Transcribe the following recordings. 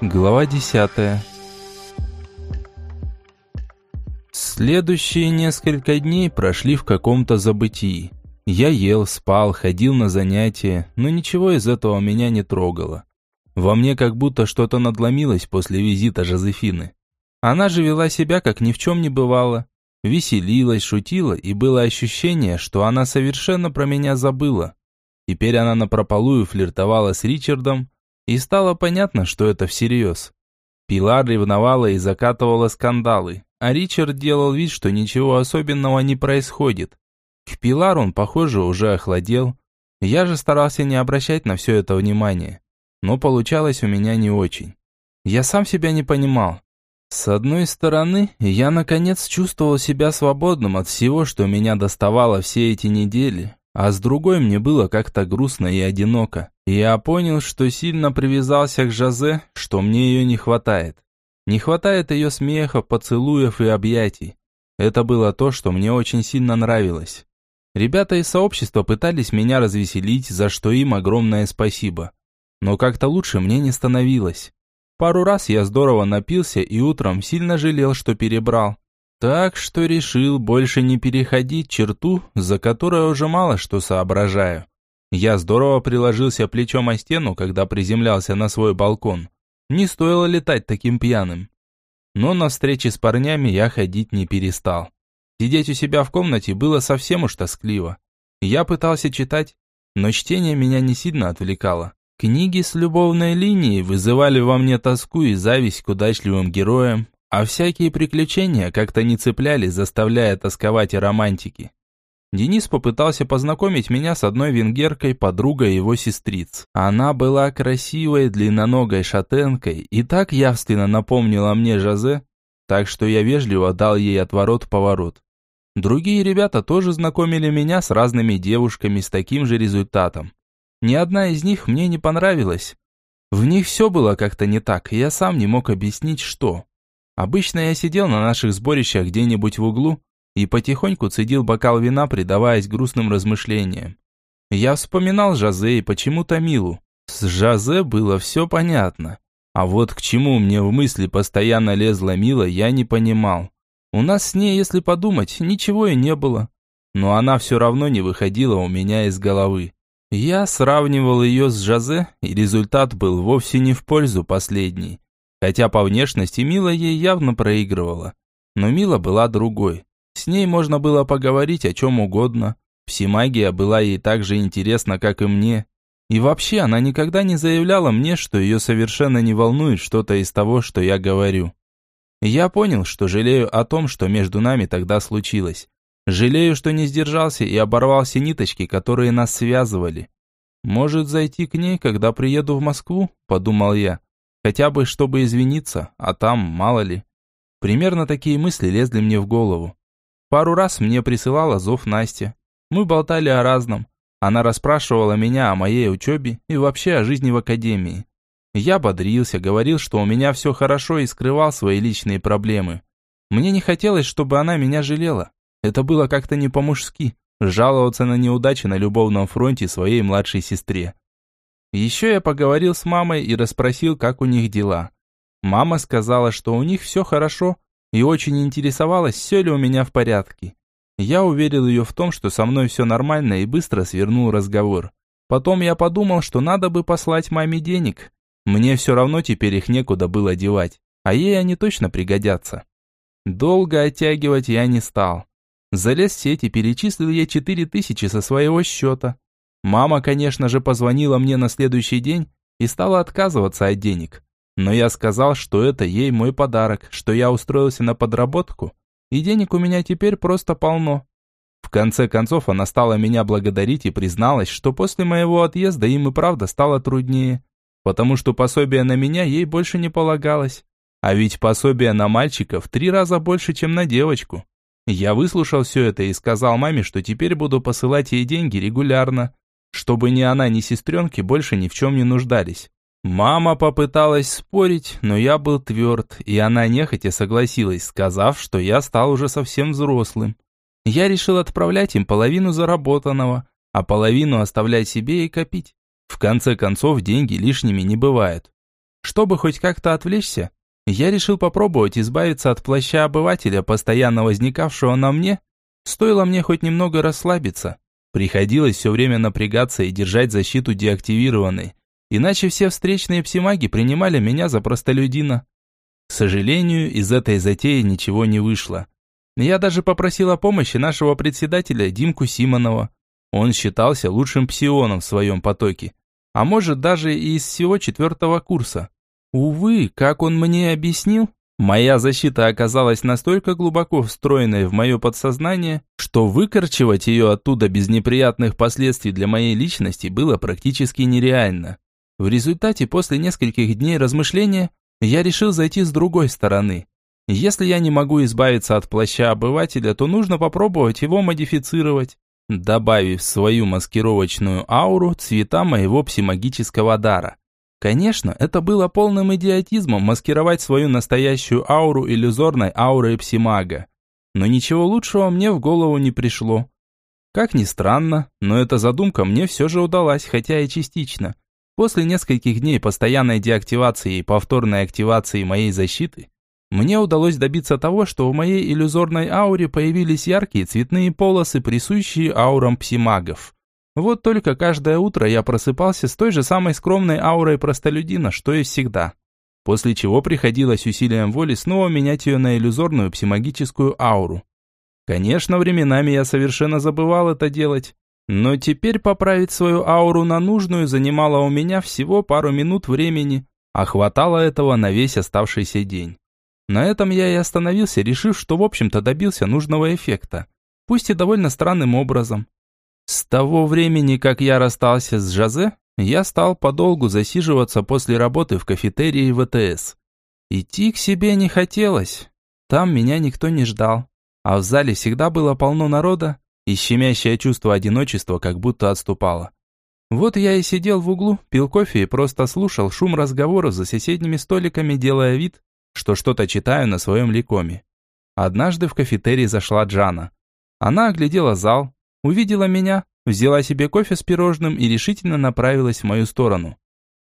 Глава 10. Следующие несколько дней прошли в каком-то забытии. Я ел, спал, ходил на занятия, но ничего из этого меня не трогало. Во мне как будто что-то надломилось после визита Жозефины. Она же вела себя, как ни в чем не бывало. Веселилась, шутила, и было ощущение, что она совершенно про меня забыла. Теперь она напропалую флиртовала с Ричардом, и стало понятно, что это всерьез. Пилар ревновала и закатывала скандалы, а Ричард делал вид, что ничего особенного не происходит. К Пилар он, похоже, уже охладел. Я же старался не обращать на все это внимания. Но получалось у меня не очень. Я сам себя не понимал. С одной стороны, я наконец чувствовал себя свободным от всего, что меня доставало все эти недели, а с другой мне было как-то грустно и одиноко. Я понял, что сильно привязался к Жозе, что мне ее не хватает. Не хватает ее смеха, поцелуев и объятий. Это было то, что мне очень сильно нравилось. Ребята из сообщества пытались меня развеселить, за что им огромное спасибо. Но как-то лучше мне не становилось. Пару раз я здорово напился и утром сильно жалел, что перебрал. Так что решил больше не переходить черту, за которой уже мало что соображаю. Я здорово приложился плечом о стену, когда приземлялся на свой балкон. Не стоило летать таким пьяным. Но на встречи с парнями я ходить не перестал. Сидеть у себя в комнате было совсем уж тоскливо. Я пытался читать, но чтение меня не сильно отвлекало. Книги с любовной линией вызывали во мне тоску и зависть к удачливым героям, а всякие приключения как-то не цепляли, заставляя тосковать о романтике. Денис попытался познакомить меня с одной венгеркой, подругой его сестриц. Она была красивой, длинноногой шатенкой и так явственно напомнила мне Жозе, так что я вежливо дал ей отворот-поворот. Другие ребята тоже знакомили меня с разными девушками с таким же результатом. Ни одна из них мне не понравилась. В них все было как-то не так, и я сам не мог объяснить, что. Обычно я сидел на наших сборищах где-нибудь в углу и потихоньку цедил бокал вина, предаваясь грустным размышлениям. Я вспоминал Жозе и почему-то Милу. С Жозе было все понятно. А вот к чему мне в мысли постоянно лезла Мила, я не понимал. У нас с ней, если подумать, ничего и не было. Но она все равно не выходила у меня из головы. Я сравнивал ее с Жозе, и результат был вовсе не в пользу последней. Хотя по внешности Мила ей явно проигрывала. Но Мила была другой. С ней можно было поговорить о чем угодно. Псимагия была ей так же интересна, как и мне. И вообще, она никогда не заявляла мне, что ее совершенно не волнует что-то из того, что я говорю. Я понял, что жалею о том, что между нами тогда случилось. Жалею, что не сдержался и оборвал все ниточки, которые нас связывали. Может, зайти к ней, когда приеду в Москву, подумал я. Хотя бы, чтобы извиниться, а там, мало ли. Примерно такие мысли лезли мне в голову. Пару раз мне присылала зов Настя. Мы болтали о разном. Она расспрашивала меня о моей учебе и вообще о жизни в академии. Я бодрился, говорил, что у меня все хорошо и скрывал свои личные проблемы. Мне не хотелось, чтобы она меня жалела. Это было как-то не по-мужски, жаловаться на неудачи на любовном фронте своей младшей сестре. Еще я поговорил с мамой и расспросил, как у них дела. Мама сказала, что у них все хорошо, и очень интересовалась, все ли у меня в порядке. Я уверил ее в том, что со мной все нормально и быстро свернул разговор. Потом я подумал, что надо бы послать маме денег. Мне все равно теперь их некуда было девать, а ей они точно пригодятся. Долго оттягивать я не стал. Залез в сеть и перечислил ей четыре тысячи со своего счета. Мама, конечно же, позвонила мне на следующий день и стала отказываться от денег. Но я сказал, что это ей мой подарок, что я устроился на подработку, и денег у меня теперь просто полно. В конце концов, она стала меня благодарить и призналась, что после моего отъезда им и правда стало труднее, потому что пособие на меня ей больше не полагалось. А ведь пособие на мальчиков три раза больше, чем на девочку. Я выслушал все это и сказал маме, что теперь буду посылать ей деньги регулярно, чтобы ни она, ни сестренки больше ни в чем не нуждались. Мама попыталась спорить, но я был тверд, и она нехотя согласилась, сказав, что я стал уже совсем взрослым. Я решил отправлять им половину заработанного, а половину оставлять себе и копить. В конце концов, деньги лишними не бывают. Чтобы хоть как-то отвлечься, я решил попробовать избавиться от плаща обывателя, постоянно возникавшего на мне. Стоило мне хоть немного расслабиться. Приходилось все время напрягаться и держать защиту деактивированной, иначе все встречные псимаги принимали меня за простолюдина. К сожалению, из этой затеи ничего не вышло. Я даже попросил о помощи нашего председателя Димку Симонова. Он считался лучшим псионом в своем потоке, а может даже и из всего четвертого курса. Увы, как он мне объяснил, моя защита оказалась настолько глубоко встроенной в мое подсознание, что выкорчевать ее оттуда без неприятных последствий для моей личности было практически нереально. В результате, после нескольких дней размышления, я решил зайти с другой стороны. Если я не могу избавиться от плаща обывателя, то нужно попробовать его модифицировать, добавив в свою маскировочную ауру цвета моего псимагического дара. Конечно, это было полным идиотизмом маскировать свою настоящую ауру иллюзорной аурой псимага. Но ничего лучшего мне в голову не пришло. Как ни странно, но эта задумка мне все же удалась, хотя и частично. После нескольких дней постоянной деактивации и повторной активации моей защиты, мне удалось добиться того, что в моей иллюзорной ауре появились яркие цветные полосы, присущие аурам псимагов. Вот только каждое утро я просыпался с той же самой скромной аурой простолюдина, что и всегда. После чего приходилось усилием воли снова менять ее на иллюзорную псимагическую ауру. Конечно, временами я совершенно забывал это делать. Но теперь поправить свою ауру на нужную занимало у меня всего пару минут времени, а хватало этого на весь оставшийся день. На этом я и остановился, решив, что в общем-то добился нужного эффекта, пусть и довольно странным образом. С того времени, как я расстался с Жазе, я стал подолгу засиживаться после работы в кафетерии ВТС. Идти к себе не хотелось. Там меня никто не ждал. А в зале всегда было полно народа, и щемящее чувство одиночества как будто отступало. Вот я и сидел в углу, пил кофе и просто слушал шум разговоров за соседними столиками, делая вид, что что-то читаю на своем ликоме. Однажды в кафетерий зашла Джана. Она оглядела зал, увидела меня, взяла себе кофе с пирожным и решительно направилась в мою сторону.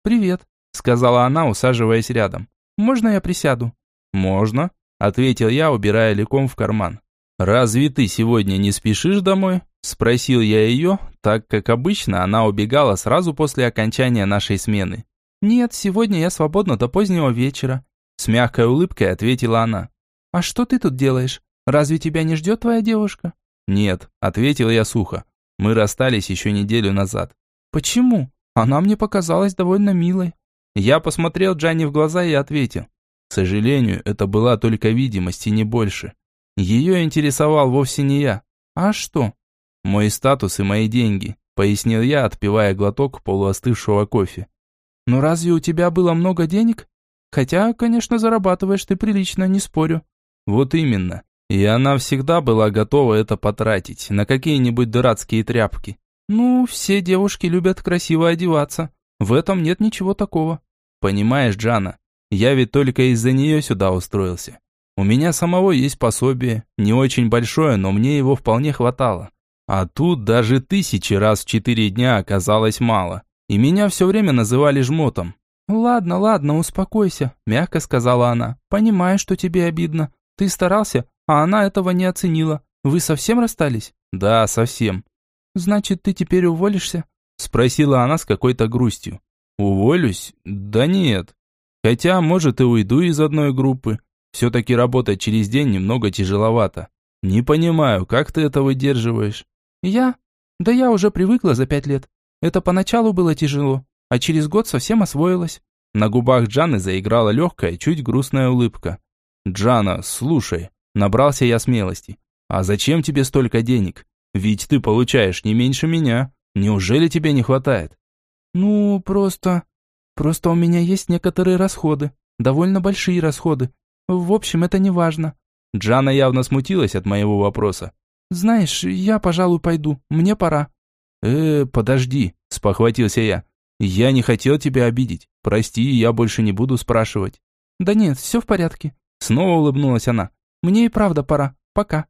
«Привет», — сказала она, усаживаясь рядом. «Можно я присяду?» «Можно», — ответил я, убирая ликом в карман. «Разве ты сегодня не спешишь домой?» – спросил я ее, так как обычно она убегала сразу после окончания нашей смены. «Нет, сегодня я свободна до позднего вечера», – с мягкой улыбкой ответила она. «А что ты тут делаешь? Разве тебя не ждет твоя девушка?» «Нет», – ответил я сухо. «Мы расстались еще неделю назад». «Почему? Она мне показалась довольно милой». Я посмотрел Джанни в глаза и ответил. К сожалению, это была только видимость и не больше. Ее интересовал вовсе не я. А что? Мой статус и мои деньги, пояснил я, отпивая глоток полуостывшего кофе. Но разве у тебя было много денег? Хотя, конечно, зарабатываешь ты прилично, не спорю. Вот именно. И она всегда была готова это потратить на какие-нибудь дурацкие тряпки. Ну, все девушки любят красиво одеваться. В этом нет ничего такого. Понимаешь, Джана, я ведь только из-за нее сюда устроился. У меня самого есть пособие, не очень большое, но мне его вполне хватало. А тут даже тысячи раз в четыре дня оказалось мало. И меня все время называли жмотом. «Ладно, ладно, успокойся», – мягко сказала она. «Понимаю, что тебе обидно. Ты старался, а она этого не оценила. Вы совсем расстались?» «Да, совсем». «Значит, ты теперь уволишься?» – спросила она с какой-то грустью. «Уволюсь? Да нет. Хотя, может, и уйду из одной группы. Все-таки работать через день немного тяжеловато. Не понимаю, как ты это выдерживаешь? Я? Да я уже привыкла за пять лет. Это поначалу было тяжело, а через год совсем освоилась. На губах Джаны заиграла легкая, чуть грустная улыбка. «Джана, слушай», набрался я смелости. «А зачем тебе столько денег? Ведь ты получаешь не меньше меня. Неужели тебе не хватает?» «Ну, просто... Просто у меня есть некоторые расходы. Довольно большие расходы. В общем, это не важно. Джана явно смутилась от моего вопроса. Знаешь, я, пожалуй, пойду. Мне пора. Э, подожди, спохватился я. Я не хотел тебя обидеть. Прости, я больше не буду спрашивать. Да нет, все в порядке. Снова улыбнулась она. Мне и правда пора. Пока.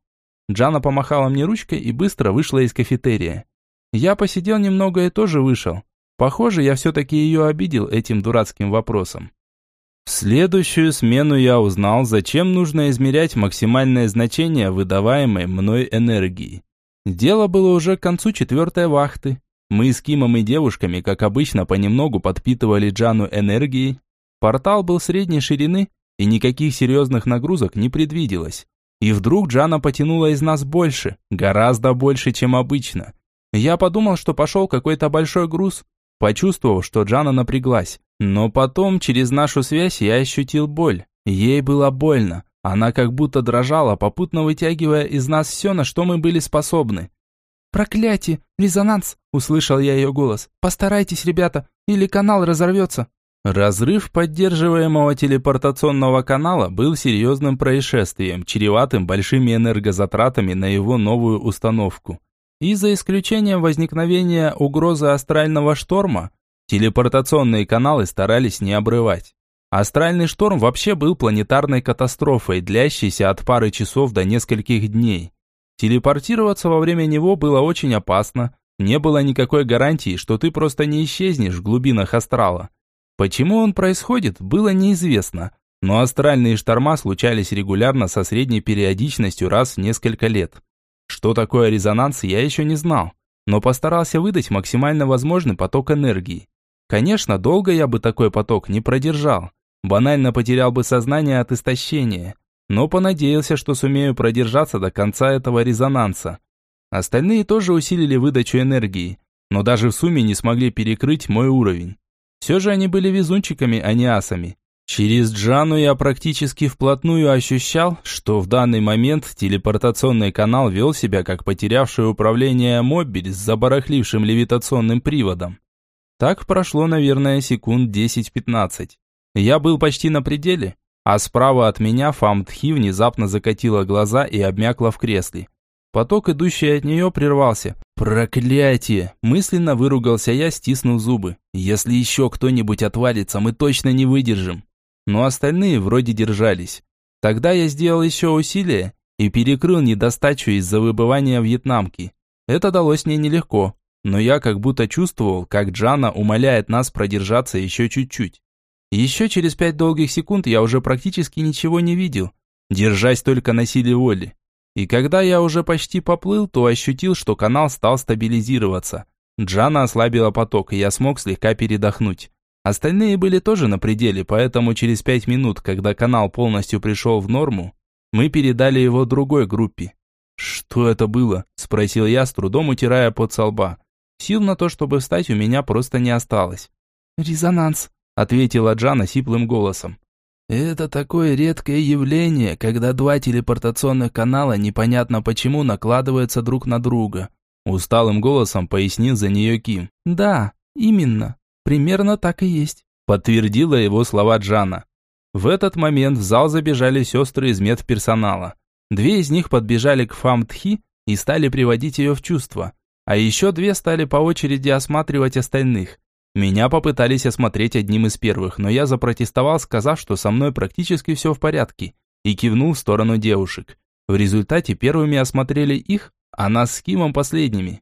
Джана помахала мне ручкой и быстро вышла из кафетерия. Я посидел немного и тоже вышел. Похоже, я все-таки ее обидел этим дурацким вопросом. В следующую смену я узнал, зачем нужно измерять максимальное значение выдаваемой мной энергии. Дело было уже к концу четвертой вахты. Мы с Кимом и девушками, как обычно, понемногу подпитывали Джану энергией. Портал был средней ширины, и никаких серьезных нагрузок не предвиделось. И вдруг Джана потянула из нас больше, гораздо больше, чем обычно. Я подумал, что пошел какой-то большой груз, почувствовав, что Джана напряглась. Но потом, через нашу связь, я ощутил боль. Ей было больно. Она как будто дрожала, попутно вытягивая из нас все, на что мы были способны. «Проклятие! Резонанс!» – услышал я ее голос. «Постарайтесь, ребята, или канал разорвется!» Разрыв поддерживаемого телепортационного канала был серьезным происшествием, чреватым большими энергозатратами на его новую установку. И за исключением возникновения угрозы астрального шторма, телепортационные каналы старались не обрывать. Астральный шторм вообще был планетарной катастрофой, длящейся от пары часов до нескольких дней. Телепортироваться во время него было очень опасно. Не было никакой гарантии, что ты просто не исчезнешь в глубинах астрала. Почему он происходит, было неизвестно. Но астральные шторма случались регулярно со средней периодичностью раз в несколько лет. Что такое резонанс, я еще не знал, но постарался выдать максимально возможный поток энергии. Конечно, долго я бы такой поток не продержал. Банально потерял бы сознание от истощения но понадеялся, что сумею продержаться до конца этого резонанса. Остальные тоже усилили выдачу энергии, но даже в сумме не смогли перекрыть мой уровень. Все же они были везунчиками, а не асами. Через Джану я практически вплотную ощущал, что в данный момент телепортационный канал вел себя как потерявший управление мобиль с забарахлившим левитационным приводом. Так прошло, наверное, секунд 10-15. Я был почти на пределе, а справа от меня Фамтхи внезапно закатила глаза и обмякла в кресле. Поток, идущий от нее, прервался. «Проклятие!» Мысленно выругался я, стиснув зубы. «Если еще кто-нибудь отвалится, мы точно не выдержим». Но остальные вроде держались. Тогда я сделал еще усилие и перекрыл недостачу из-за выбывания вьетнамки. Это далось мне нелегко, но я как будто чувствовал, как Джана умоляет нас продержаться еще чуть-чуть. Еще через пять долгих секунд я уже практически ничего не видел, держась только на силе воли. И когда я уже почти поплыл, то ощутил, что канал стал стабилизироваться. Джана ослабила поток, и я смог слегка передохнуть. Остальные были тоже на пределе, поэтому через пять минут, когда канал полностью пришел в норму, мы передали его другой группе. «Что это было?» – спросил я, с трудом утирая под со лба. Сил на то, чтобы встать, у меня просто не осталось. «Резонанс», ответила Джана сиплым голосом. Это такое редкое явление, когда два телепортационных канала непонятно почему накладываются друг на друга. Усталым голосом пояснил за нее Ким. Да, именно. Примерно так и есть. Подтвердила его слова Джана. В этот момент в зал забежали сестры из медперсонала. Две из них подбежали к Фамтхи и стали приводить ее в чувство. А еще две стали по очереди осматривать остальных. Меня попытались осмотреть одним из первых, но я запротестовал, сказав, что со мной практически все в порядке, и кивнул в сторону девушек. В результате первыми осмотрели их, а нас с Кимом последними.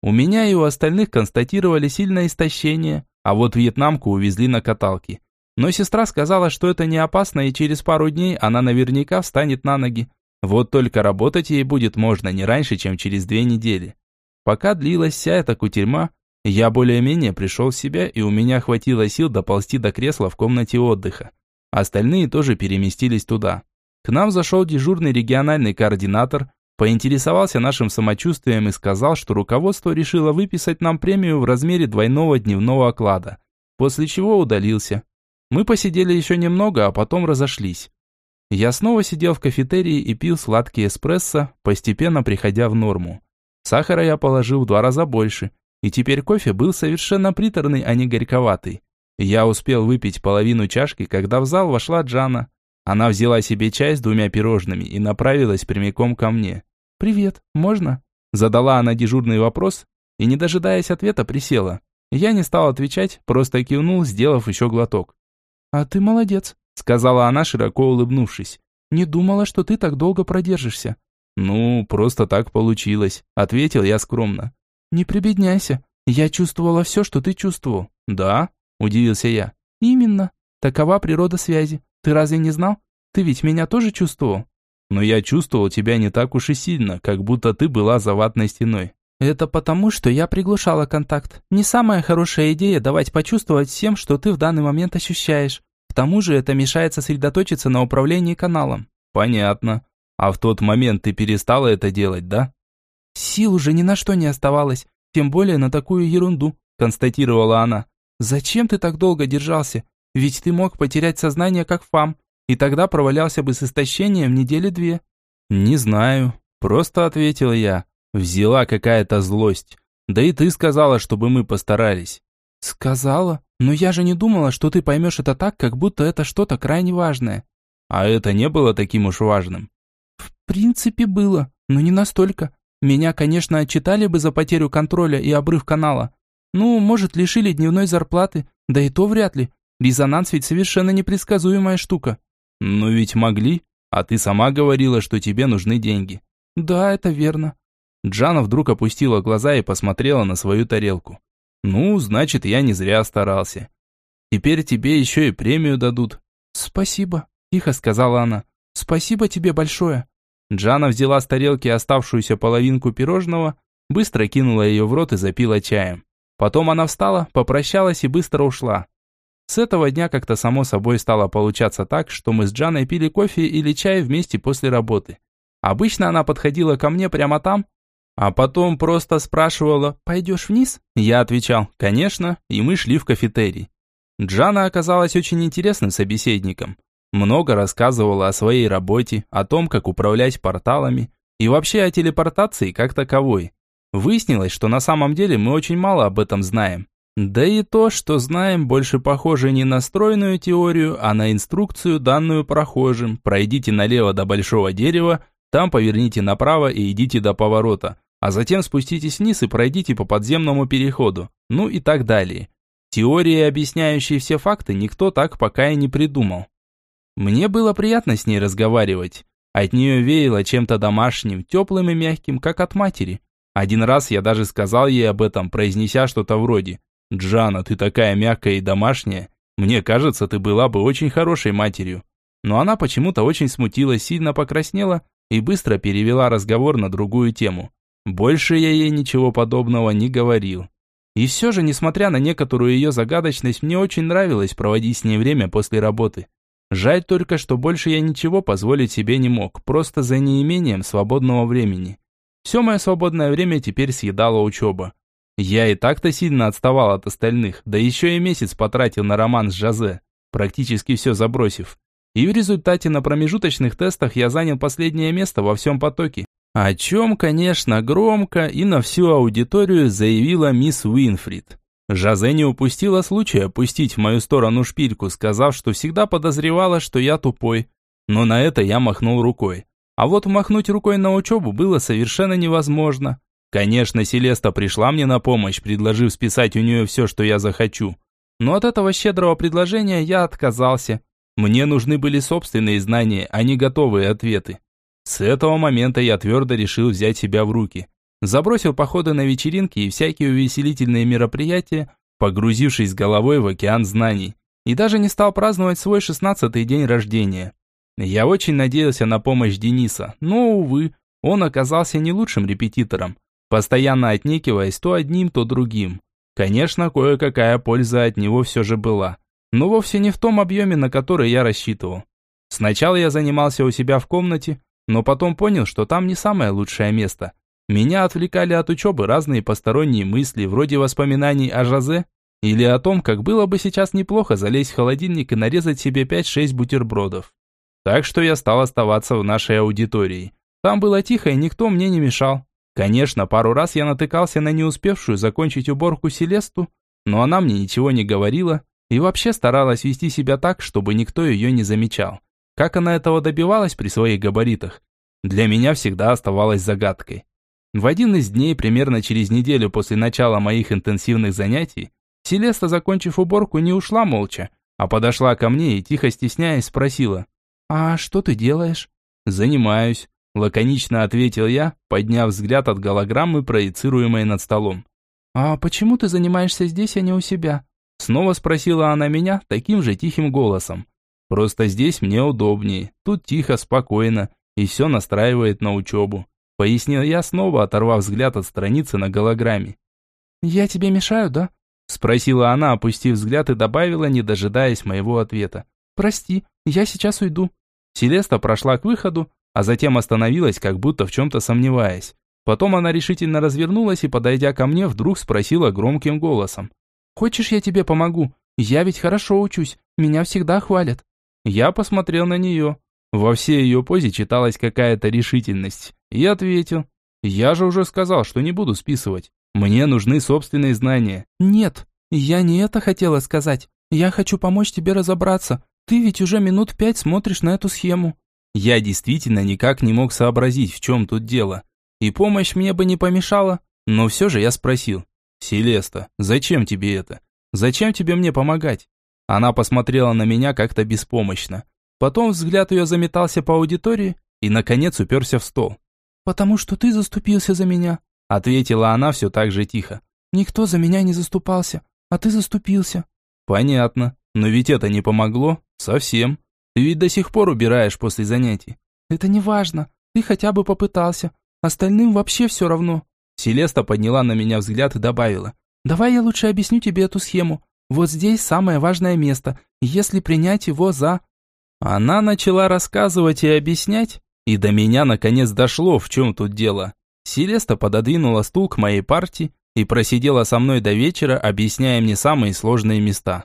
У меня и у остальных констатировали сильное истощение, а вот вьетнамку увезли на каталке. Но сестра сказала, что это не опасно, и через пару дней она наверняка встанет на ноги. Вот только работать ей будет можно не раньше, чем через две недели. Пока длилась вся эта кутерьма, я более-менее пришел в себя, и у меня хватило сил доползти до кресла в комнате отдыха. Остальные тоже переместились туда. К нам зашел дежурный региональный координатор, поинтересовался нашим самочувствием и сказал, что руководство решило выписать нам премию в размере двойного дневного оклада, после чего удалился. Мы посидели еще немного, а потом разошлись. Я снова сидел в кафетерии и пил сладкий эспрессо, постепенно приходя в норму. Сахара я положил в два раза больше – и теперь кофе был совершенно приторный, а не горьковатый. Я успел выпить половину чашки, когда в зал вошла Джана. Она взяла себе чай с двумя пирожными и направилась прямиком ко мне. «Привет, можно?» Задала она дежурный вопрос и, не дожидаясь ответа, присела. Я не стал отвечать, просто кивнул, сделав еще глоток. «А ты молодец», — сказала она, широко улыбнувшись. «Не думала, что ты так долго продержишься». «Ну, просто так получилось», — ответил я скромно. «Не прибедняйся. Я чувствовала все, что ты чувствовал». «Да?» – удивился я. «Именно. Такова природа связи. Ты разве не знал? Ты ведь меня тоже чувствовал? Но я чувствовал тебя не так уж и сильно, как будто ты была за ватной стеной. Это потому, что я приглушала контакт. Не самая хорошая идея давать почувствовать всем, что ты в данный момент ощущаешь. К тому же это мешает сосредоточиться на управлении каналом. Понятно. А в тот момент ты перестала это делать, да? Сил уже ни на что не оставалось, тем более на такую ерунду, констатировала она. Зачем ты так долго держался? Ведь ты мог потерять сознание как фам, и тогда провалялся бы с истощением недели две. Не знаю, просто ответил я. Взяла какая-то злость. Да и ты сказала, чтобы мы постарались. Сказала? Но я же не думала, что ты поймешь это так, как будто это что-то крайне важное. А это не было таким уж важным. В принципе, было, но не настолько. Меня, конечно, отчитали бы за потерю контроля и обрыв канала. Ну, может, лишили дневной зарплаты, да и то вряд ли. Резонанс ведь совершенно непредсказуемая штука. Ну ведь могли, а ты сама говорила, что тебе нужны деньги. Да, это верно. Джана вдруг опустила глаза и посмотрела на свою тарелку. Ну, значит, я не зря старался. Теперь тебе еще и премию дадут. Спасибо, тихо сказала она. Спасибо тебе большое. Джана взяла с тарелки оставшуюся половинку пирожного, быстро кинула ее в рот и запила чаем. Потом она встала, попрощалась и быстро ушла. С этого дня как-то само собой стало получаться так, что мы с Джаной пили кофе или чай вместе после работы. Обычно она подходила ко мне прямо там, а потом просто спрашивала «Пойдешь вниз?» Я отвечал «Конечно», и мы шли в кафетерий. Джана оказалась очень интересным собеседником. Много рассказывала о своей работе, о том, как управлять порталами и вообще о телепортации как таковой. Выяснилось, что на самом деле мы очень мало об этом знаем. Да и то, что знаем, больше похоже не на стройную теорию, а на инструкцию, данную прохожим. Пройдите налево до большого дерева, там поверните направо и идите до поворота, а затем спуститесь вниз и пройдите по подземному переходу, ну и так далее. Теории, объясняющие все факты, никто так пока и не придумал. Мне было приятно с ней разговаривать. От нее веяло чем-то домашним, теплым и мягким, как от матери. Один раз я даже сказал ей об этом, произнеся что-то вроде «Джана, ты такая мягкая и домашняя. Мне кажется, ты была бы очень хорошей матерью». Но она почему-то очень смутилась, сильно покраснела и быстро перевела разговор на другую тему. Больше я ей ничего подобного не говорил. И все же, несмотря на некоторую ее загадочность, мне очень нравилось проводить с ней время после работы. Жаль только, что больше я ничего позволить себе не мог, просто за неимением свободного времени. Все мое свободное время теперь съедала учеба. Я и так-то сильно отставал от остальных, да еще и месяц потратил на роман с Жазе, практически все забросив. И в результате на промежуточных тестах я занял последнее место во всем потоке. О чем, конечно, громко и на всю аудиторию заявила мисс Уинфрид. Жазе не упустила случая пустить в мою сторону шпильку, сказав, что всегда подозревала, что я тупой. Но на это я махнул рукой. А вот махнуть рукой на учебу было совершенно невозможно. Конечно, Селеста пришла мне на помощь, предложив списать у нее все, что я захочу. Но от этого щедрого предложения я отказался. Мне нужны были собственные знания, а не готовые ответы. С этого момента я твердо решил взять себя в руки. Забросил походы на вечеринки и всякие увеселительные мероприятия, погрузившись головой в океан знаний. И даже не стал праздновать свой шестнадцатый день рождения. Я очень надеялся на помощь Дениса, но, увы, он оказался не лучшим репетитором, постоянно отнекиваясь то одним, то другим. Конечно, кое-какая польза от него все же была, но вовсе не в том объеме, на который я рассчитывал. Сначала я занимался у себя в комнате, но потом понял, что там не самое лучшее место. Меня отвлекали от учебы разные посторонние мысли, вроде воспоминаний о Жозе, или о том, как было бы сейчас неплохо залезть в холодильник и нарезать себе 5-6 бутербродов. Так что я стал оставаться в нашей аудитории. Там было тихо, и никто мне не мешал. Конечно, пару раз я натыкался на не успевшую закончить уборку Селесту, но она мне ничего не говорила и вообще старалась вести себя так, чтобы никто ее не замечал. Как она этого добивалась при своих габаритах, для меня всегда оставалось загадкой. В один из дней, примерно через неделю после начала моих интенсивных занятий, Селеста, закончив уборку, не ушла молча, а подошла ко мне и, тихо стесняясь, спросила – «А что ты делаешь?» «Занимаюсь», – лаконично ответил я, подняв взгляд от голограммы, проецируемой над столом. «А почему ты занимаешься здесь, а не у себя?» Снова спросила она меня таким же тихим голосом. Просто здесь мне удобнее, тут тихо, спокойно, и все настраивает на учебу. Пояснил я, снова оторвав взгляд от страницы на голограмме. «Я тебе мешаю, да?» Спросила она, опустив взгляд и добавила, не дожидаясь моего ответа. «Прости, я сейчас уйду». Селеста прошла к выходу, а затем остановилась, как будто в чем-то сомневаясь. Потом она решительно развернулась и, подойдя ко мне, вдруг спросила громким голосом. «Хочешь, я тебе помогу? Я ведь хорошо учусь, меня всегда хвалят». Я посмотрел на нее. Во всей ее позе читалась какая-то решительность. И ответил. «Я же уже сказал, что не буду списывать. Мне нужны собственные знания». «Нет, я не это хотела сказать. Я хочу помочь тебе разобраться. Ты ведь уже минут пять смотришь на эту схему». Я действительно никак не мог сообразить, в чем тут дело. И помощь мне бы не помешала, но все же я спросил. «Селеста, зачем тебе это? Зачем тебе мне помогать?» Она посмотрела на меня как-то беспомощно. Потом взгляд ее заметался по аудитории и, наконец, уперся в стол. «Потому что ты заступился за меня», — ответила она все так же тихо. «Никто за меня не заступался, а ты заступился». «Понятно. Но ведь это не помогло. Совсем. Ты ведь до сих пор убираешь после занятий». «Это не важно. Ты хотя бы попытался. Остальным вообще все равно». Селеста подняла на меня взгляд и добавила. «Давай я лучше объясню тебе эту схему. Вот здесь самое важное место. Если принять его за...» Она начала рассказывать и объяснять, и до меня наконец дошло, в чем тут дело. Селеста пододвинула стул к моей партии и просидела со мной до вечера, объясняя мне самые сложные места.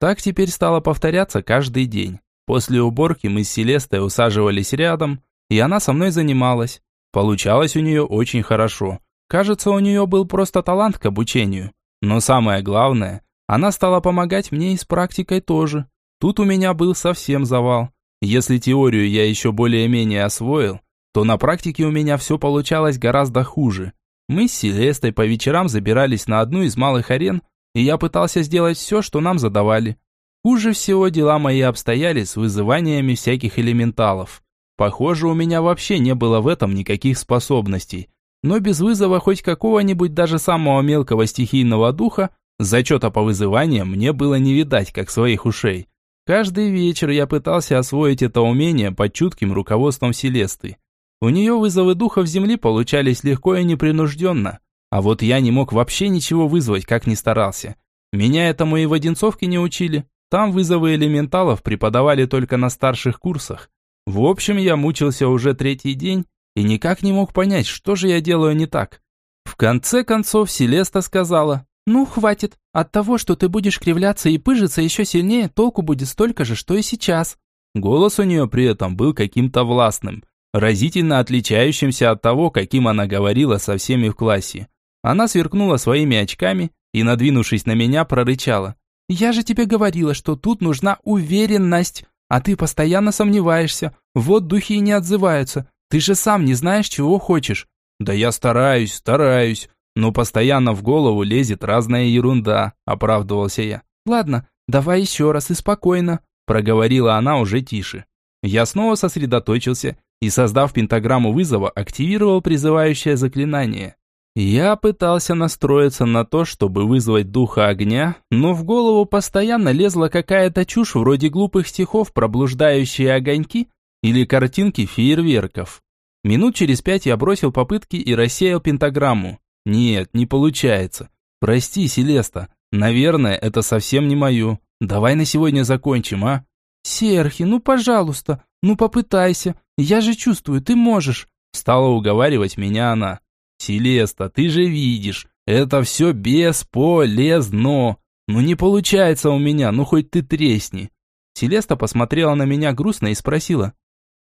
Так теперь стало повторяться каждый день. После уборки мы с Селестой усаживались рядом, и она со мной занималась. Получалось у нее очень хорошо. Кажется, у нее был просто талант к обучению. Но самое главное, она стала помогать мне и с практикой тоже. Тут у меня был совсем завал. Если теорию я еще более-менее освоил, то на практике у меня все получалось гораздо хуже. Мы с Селестой по вечерам забирались на одну из малых арен, и я пытался сделать все, что нам задавали. Хуже всего дела мои обстояли с вызываниями всяких элементалов. Похоже, у меня вообще не было в этом никаких способностей. Но без вызова хоть какого-нибудь даже самого мелкого стихийного духа, зачета по вызываниям мне было не видать, как своих ушей. Каждый вечер я пытался освоить это умение под чутким руководством Селесты. У нее вызовы духов Земли получались легко и непринужденно, а вот я не мог вообще ничего вызвать, как ни старался. Меня этому и в Одинцовке не учили. Там вызовы элементалов преподавали только на старших курсах. В общем, я мучился уже третий день и никак не мог понять, что же я делаю не так. В конце концов Селеста сказала, «Ну, хватит. От того, что ты будешь кривляться и пыжиться еще сильнее, толку будет столько же, что и сейчас». Голос у нее при этом был каким-то властным, разительно отличающимся от того, каким она говорила со всеми в классе. Она сверкнула своими очками и, надвинувшись на меня, прорычала. «Я же тебе говорила, что тут нужна уверенность, а ты постоянно сомневаешься. Вот духи и не отзываются. Ты же сам не знаешь, чего хочешь». «Да я стараюсь, стараюсь но постоянно в голову лезет разная ерунда», – оправдывался я. «Ладно, давай еще раз и спокойно», – проговорила она уже тише. Я снова сосредоточился и, создав пентаграмму вызова, активировал призывающее заклинание. Я пытался настроиться на то, чтобы вызвать духа огня, но в голову постоянно лезла какая-то чушь вроде глупых стихов «Проблуждающие огоньки» или картинки фейерверков. Минут через пять я бросил попытки и рассеял пентаграмму. Нет, не получается. Прости, Селеста. Наверное, это совсем не мое. Давай на сегодня закончим, а? Серхи, ну пожалуйста, ну попытайся. Я же чувствую, ты можешь. Стала уговаривать меня она. Селеста, ты же видишь, это все бесполезно. Ну не получается у меня, ну хоть ты тресни. Селеста посмотрела на меня грустно и спросила.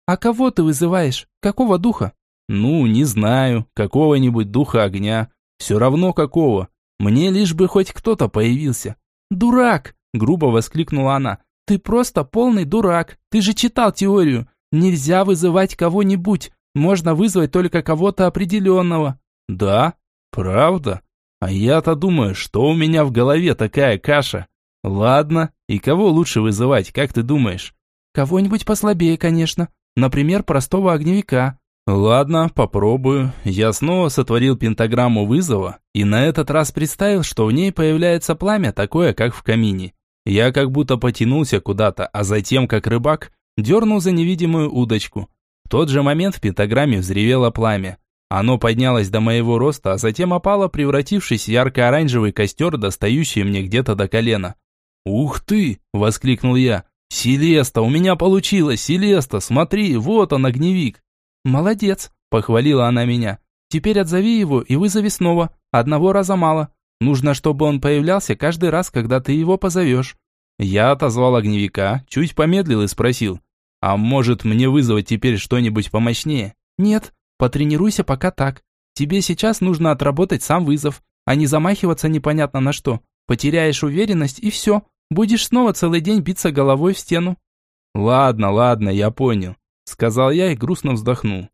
«А кого ты вызываешь? Какого духа?» Ну, не знаю, какого-нибудь духа огня. Все равно какого. Мне лишь бы хоть кто-то появился. Дурак! Грубо воскликнула она. Ты просто полный дурак. Ты же читал теорию. Нельзя вызывать кого-нибудь. Можно вызвать только кого-то определенного. Да? Правда? А я-то думаю, что у меня в голове такая каша. Ладно, и кого лучше вызывать, как ты думаешь? Кого-нибудь послабее, конечно. Например, простого огневика. Ладно, попробую. Я снова сотворил пентаграмму вызова и на этот раз представил, что в ней появляется пламя, такое, как в камине. Я как будто потянулся куда-то, а затем, как рыбак, дернул за невидимую удочку. В тот же момент в пентаграмме взревело пламя. Оно поднялось до моего роста, а затем опало, превратившись в ярко-оранжевый костер, достающий мне где-то до колена. «Ух ты!» – воскликнул я. «Селеста, у меня получилось! Селеста, смотри, вот он, огневик!» «Молодец!» – похвалила она меня. «Теперь отзови его и вызови снова. Одного раза мало. Нужно, чтобы он появлялся каждый раз, когда ты его позовешь». Я отозвал огневика, чуть помедлил и спросил. «А может, мне вызвать теперь что-нибудь помощнее?» «Нет, потренируйся пока так. Тебе сейчас нужно отработать сам вызов, а не замахиваться непонятно на что. Потеряешь уверенность и все. Будешь снова целый день биться головой в стену». «Ладно, ладно, я понял сказал я и грустно вздохнул.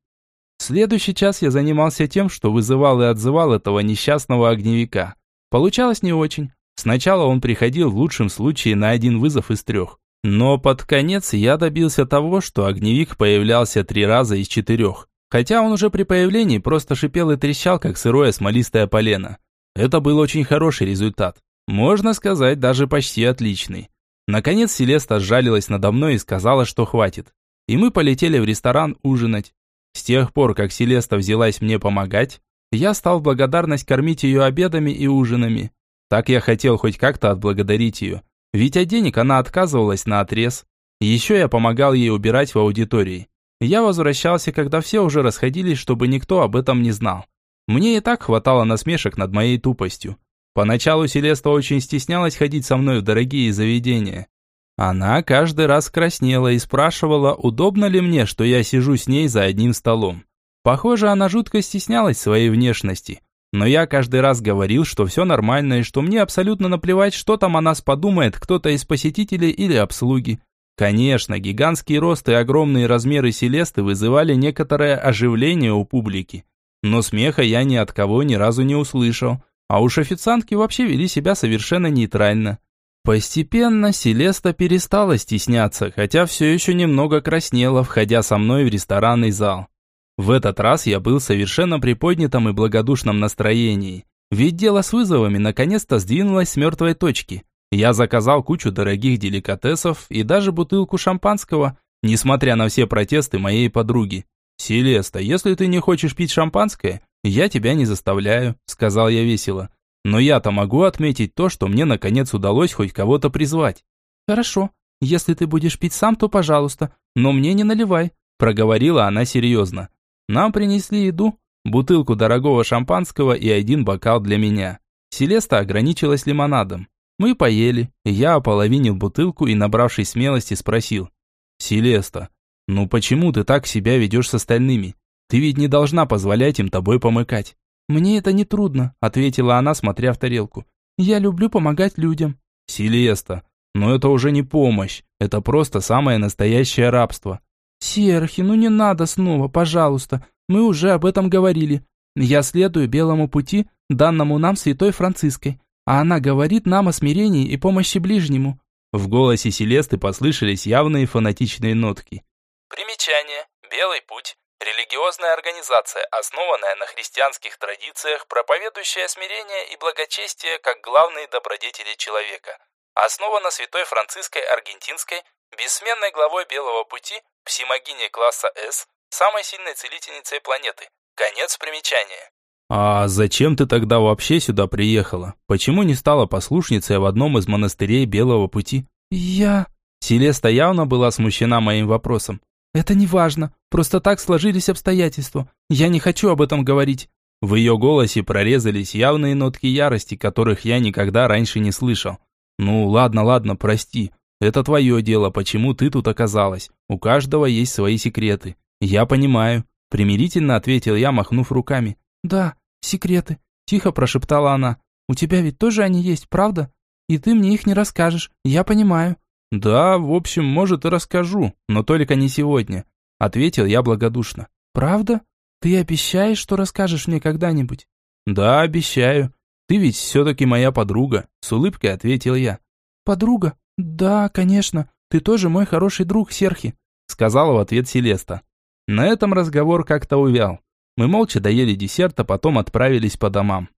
Следующий час я занимался тем, что вызывал и отзывал этого несчастного огневика. Получалось не очень. Сначала он приходил в лучшем случае на один вызов из трех. Но под конец я добился того, что огневик появлялся три раза из четырех. Хотя он уже при появлении просто шипел и трещал, как сырое смолистое полено. Это был очень хороший результат. Можно сказать, даже почти отличный. Наконец Селеста сжалилась надо мной и сказала, что хватит и мы полетели в ресторан ужинать. С тех пор, как Селеста взялась мне помогать, я стал в благодарность кормить ее обедами и ужинами. Так я хотел хоть как-то отблагодарить ее, ведь от денег она отказывалась на отрез. Еще я помогал ей убирать в аудитории. Я возвращался, когда все уже расходились, чтобы никто об этом не знал. Мне и так хватало насмешек над моей тупостью. Поначалу Селеста очень стеснялась ходить со мной в дорогие заведения. Она каждый раз краснела и спрашивала, удобно ли мне, что я сижу с ней за одним столом. Похоже, она жутко стеснялась своей внешности. Но я каждый раз говорил, что все нормально и что мне абсолютно наплевать, что там о нас подумает кто-то из посетителей или обслуги. Конечно, гигантский рост и огромные размеры Селесты вызывали некоторое оживление у публики. Но смеха я ни от кого ни разу не услышал. А уж официантки вообще вели себя совершенно нейтрально. Постепенно Селеста перестала стесняться, хотя все еще немного краснела, входя со мной в ресторанный зал. В этот раз я был совершенно приподнятом и благодушном настроении. Ведь дело с вызовами наконец-то сдвинулось с мертвой точки. Я заказал кучу дорогих деликатесов и даже бутылку шампанского, несмотря на все протесты моей подруги. «Селеста, если ты не хочешь пить шампанское, я тебя не заставляю», – сказал я весело. Но я-то могу отметить то, что мне наконец удалось хоть кого-то призвать. Хорошо. Если ты будешь пить сам, то пожалуйста, но мне не наливай, проговорила она серьезно. Нам принесли еду, бутылку дорогого шампанского и один бокал для меня. Селеста ограничилась лимонадом. Мы поели, я ополовинил бутылку и, набравшись смелости, спросил. «Селеста, ну почему ты так себя ведешь с остальными? Ты ведь не должна позволять им тобой помыкать». «Мне это не трудно», – ответила она, смотря в тарелку. «Я люблю помогать людям». «Селеста, но это уже не помощь, это просто самое настоящее рабство». «Серхи, ну не надо снова, пожалуйста, мы уже об этом говорили. Я следую белому пути, данному нам святой Франциской, а она говорит нам о смирении и помощи ближнему». В голосе Селесты послышались явные фанатичные нотки. Примечание. Белый путь Религиозная организация, основанная на христианских традициях, проповедующая смирение и благочестие как главные добродетели человека. Основана святой Франциской Аргентинской, бессменной главой Белого пути, псимогиней класса С, самой сильной целительницей планеты. Конец примечания. «А зачем ты тогда вообще сюда приехала? Почему не стала послушницей в одном из монастырей Белого пути?» «Я...» Селеста явно была смущена моим вопросом. «Это не важно. Просто так сложились обстоятельства. Я не хочу об этом говорить». В ее голосе прорезались явные нотки ярости, которых я никогда раньше не слышал. «Ну, ладно, ладно, прости. Это твое дело, почему ты тут оказалась. У каждого есть свои секреты. Я понимаю», – примирительно ответил я, махнув руками. «Да, секреты», – тихо прошептала она. «У тебя ведь тоже они есть, правда? И ты мне их не расскажешь, я понимаю». «Да, в общем, может и расскажу, но только не сегодня», – ответил я благодушно. «Правда? Ты обещаешь, что расскажешь мне когда-нибудь?» «Да, обещаю. Ты ведь все-таки моя подруга», – с улыбкой ответил я. «Подруга? Да, конечно. Ты тоже мой хороший друг, Серхи», – сказала в ответ Селеста. На этом разговор как-то увял. Мы молча доели десерт, а потом отправились по домам.